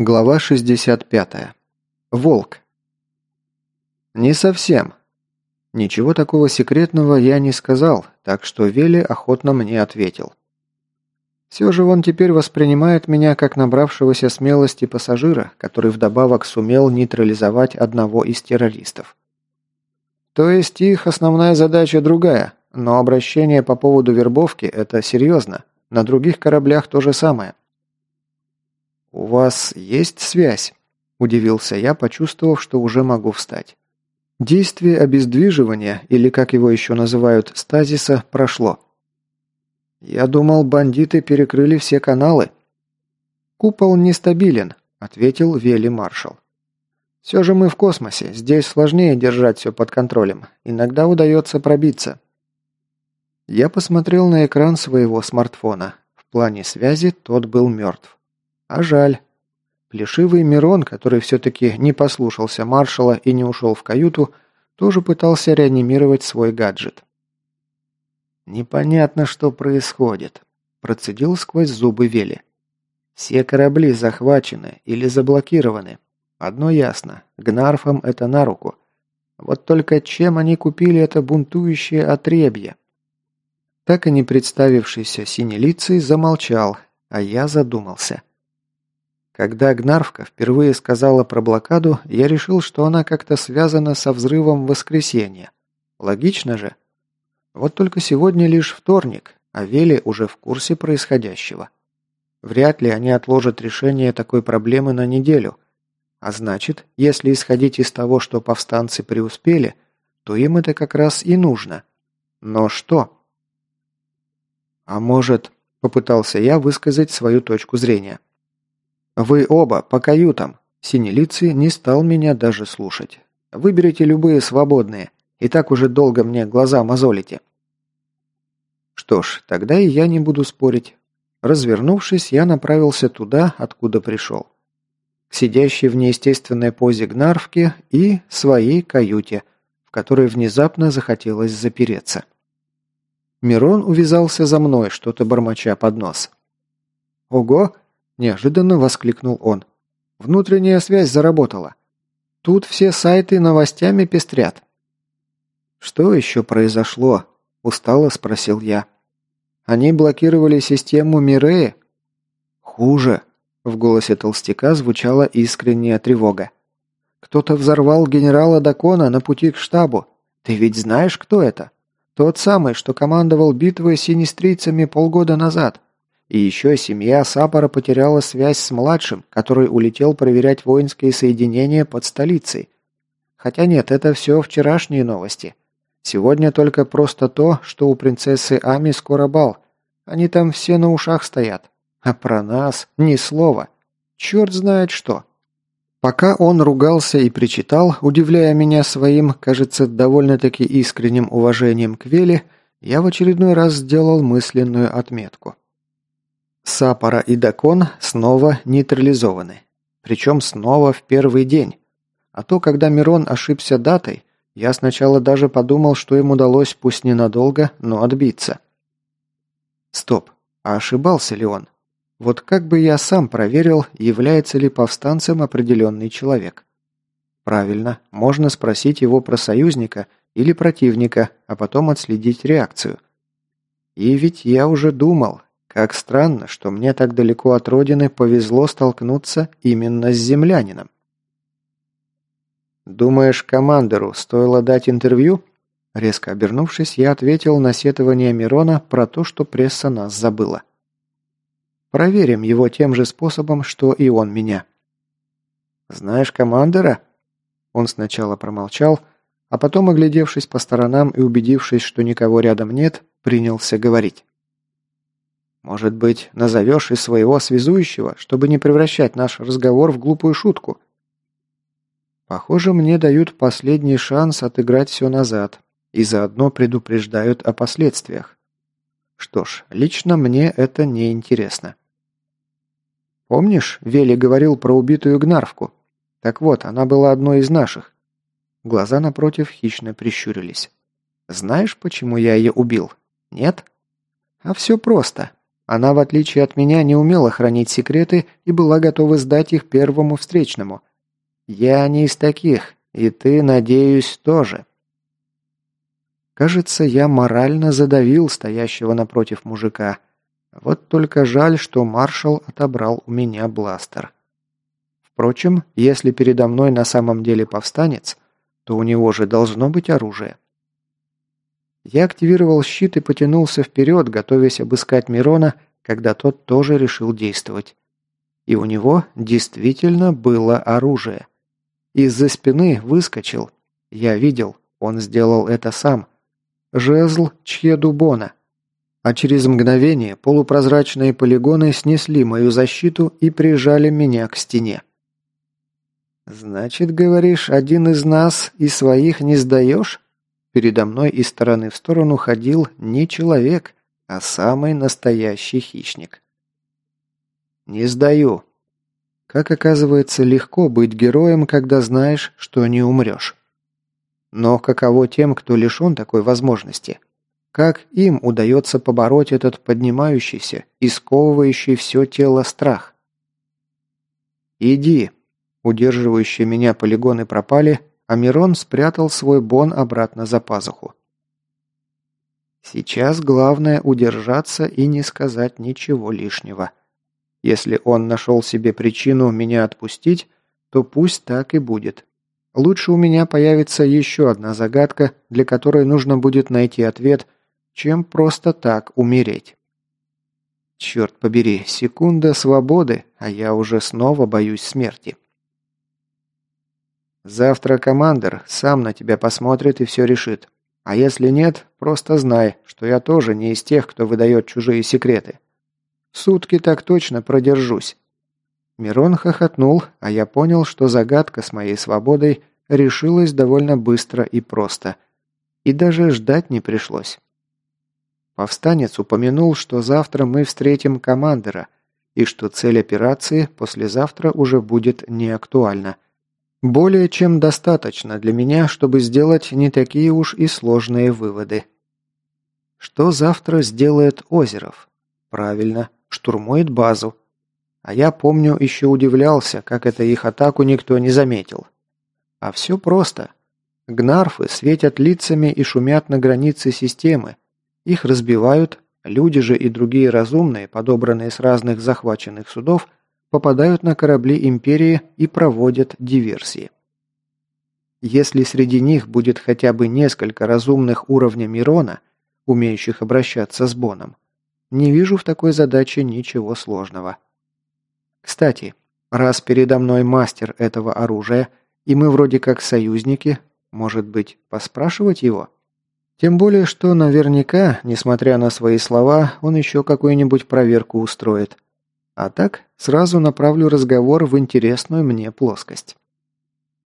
Глава 65. Волк. Не совсем. Ничего такого секретного я не сказал, так что Вели охотно мне ответил. Все же он теперь воспринимает меня как набравшегося смелости пассажира, который вдобавок сумел нейтрализовать одного из террористов. То есть их основная задача другая, но обращение по поводу вербовки – это серьезно. На других кораблях то же самое. «У вас есть связь?» – удивился я, почувствовав, что уже могу встать. Действие обездвиживания, или как его еще называют, стазиса, прошло. «Я думал, бандиты перекрыли все каналы». «Купол нестабилен», – ответил Вели Маршал. «Все же мы в космосе, здесь сложнее держать все под контролем. Иногда удается пробиться». Я посмотрел на экран своего смартфона. В плане связи тот был мертв. А жаль. Плешивый Мирон, который все-таки не послушался маршала и не ушел в каюту, тоже пытался реанимировать свой гаджет. «Непонятно, что происходит», – процедил сквозь зубы Вели. «Все корабли захвачены или заблокированы. Одно ясно, гнарфам это на руку. Вот только чем они купили это бунтующее отребье?» Так и не представившийся синелицей замолчал, а я задумался. Когда Гнарвка впервые сказала про блокаду, я решил, что она как-то связана со взрывом в воскресенье. Логично же? Вот только сегодня лишь вторник, а Вели уже в курсе происходящего. Вряд ли они отложат решение такой проблемы на неделю. А значит, если исходить из того, что повстанцы преуспели, то им это как раз и нужно. Но что? А может, попытался я высказать свою точку зрения. «Вы оба по каютам!» Синелицый не стал меня даже слушать. «Выберите любые свободные. И так уже долго мне глаза мозолите». Что ж, тогда и я не буду спорить. Развернувшись, я направился туда, откуда пришел. К сидящей в неестественной позе Гнарвке и своей каюте, в которой внезапно захотелось запереться. Мирон увязался за мной, что-то бормоча под нос. «Ого!» Неожиданно воскликнул он. Внутренняя связь заработала. Тут все сайты новостями пестрят. Что еще произошло? Устало спросил я. Они блокировали систему Миреи? Хуже. В голосе толстяка звучала искренняя тревога. Кто-то взорвал генерала Дакона на пути к штабу. Ты ведь знаешь, кто это? Тот самый, что командовал битвой с синистрийцами полгода назад. И еще семья Сапора потеряла связь с младшим, который улетел проверять воинские соединения под столицей. Хотя нет, это все вчерашние новости. Сегодня только просто то, что у принцессы Ами скоро бал. Они там все на ушах стоят. А про нас ни слова. Черт знает что. Пока он ругался и причитал, удивляя меня своим, кажется, довольно-таки искренним уважением к Веле, я в очередной раз сделал мысленную отметку. Сапора и Дакон снова нейтрализованы. Причем снова в первый день. А то, когда Мирон ошибся датой, я сначала даже подумал, что им удалось пусть ненадолго, но отбиться. Стоп, а ошибался ли он? Вот как бы я сам проверил, является ли повстанцем определенный человек. Правильно, можно спросить его про союзника или противника, а потом отследить реакцию. И ведь я уже думал, как странно, что мне так далеко от родины повезло столкнуться именно с землянином. «Думаешь, командору стоило дать интервью?» Резко обернувшись, я ответил на сетование Мирона про то, что пресса нас забыла. «Проверим его тем же способом, что и он меня». «Знаешь командора?» Он сначала промолчал, а потом, оглядевшись по сторонам и убедившись, что никого рядом нет, принялся говорить. Может быть, назовешь и своего связующего, чтобы не превращать наш разговор в глупую шутку?» Похоже, мне дают последний шанс отыграть все назад и заодно предупреждают о последствиях. Что ж, лично мне это не интересно. Помнишь, Вели говорил про убитую Гнарвку? Так вот, она была одной из наших. Глаза напротив хищно прищурились. Знаешь, почему я ее убил? Нет? А все просто. Она, в отличие от меня, не умела хранить секреты и была готова сдать их первому встречному. Я не из таких, и ты, надеюсь, тоже. Кажется, я морально задавил стоящего напротив мужика. Вот только жаль, что маршал отобрал у меня бластер. Впрочем, если передо мной на самом деле повстанец, то у него же должно быть оружие. Я активировал щит и потянулся вперед, готовясь обыскать Мирона, когда тот тоже решил действовать. И у него действительно было оружие. Из-за спины выскочил. Я видел, он сделал это сам. Жезл Чьедубона. А через мгновение полупрозрачные полигоны снесли мою защиту и прижали меня к стене. «Значит, говоришь, один из нас и своих не сдаешь?» Передо мной из стороны в сторону ходил не человек, а самый настоящий хищник. «Не сдаю». Как оказывается, легко быть героем, когда знаешь, что не умрешь. Но каково тем, кто лишен такой возможности? Как им удается побороть этот поднимающийся и сковывающий все тело страх? «Иди», Удерживающие меня полигоны пропали, а Мирон спрятал свой бон обратно за пазуху. Сейчас главное удержаться и не сказать ничего лишнего. Если он нашел себе причину меня отпустить, то пусть так и будет. Лучше у меня появится еще одна загадка, для которой нужно будет найти ответ, чем просто так умереть. Черт побери, секунда свободы, а я уже снова боюсь смерти. Завтра командир сам на тебя посмотрит и все решит. А если нет, просто знай, что я тоже не из тех, кто выдает чужие секреты. Сутки так точно продержусь». Мирон хохотнул, а я понял, что загадка с моей свободой решилась довольно быстро и просто. И даже ждать не пришлось. Повстанец упомянул, что завтра мы встретим командира, и что цель операции послезавтра уже будет не актуальна – более чем достаточно для меня, чтобы сделать не такие уж и сложные выводы. Что завтра сделает Озеров? Правильно, штурмует базу. А я помню, еще удивлялся, как это их атаку никто не заметил. А все просто. Гнарфы светят лицами и шумят на границе системы. Их разбивают, люди же и другие разумные, подобранные с разных захваченных судов, попадают на корабли Империи и проводят диверсии. Если среди них будет хотя бы несколько разумных уровня Мирона, умеющих обращаться с Боном, не вижу в такой задаче ничего сложного. Кстати, раз передо мной мастер этого оружия, и мы вроде как союзники, может быть, поспрашивать его? Тем более, что наверняка, несмотря на свои слова, он еще какую-нибудь проверку устроит – а так, сразу направлю разговор в интересную мне плоскость.